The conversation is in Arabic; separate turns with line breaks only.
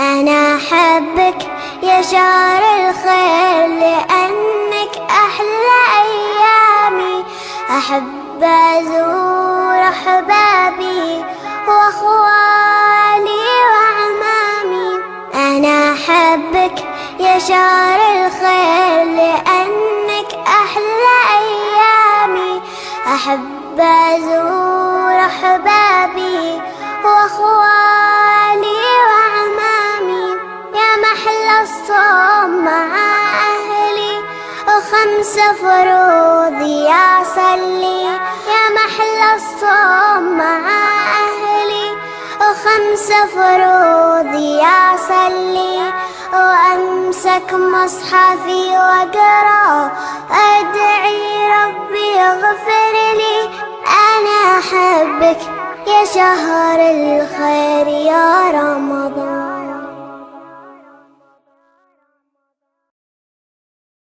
أنا أحبك يا شهر الخير لأنك أحلى أيامي. أحب أزور أحبابي وأخوالي وعمامي أنا أحبك يا شهر الخير لأنك أحلى أيامي. أحب أزور أحبابي وأخوالي وخمس فروض يا صلي يا محلى الصوم مع أهلي. وخمس فروض يا صلي وأمسك مصحفي وأقرأ. أدعي ربي اغفر لي أنا أحبك يا شهر الخير يا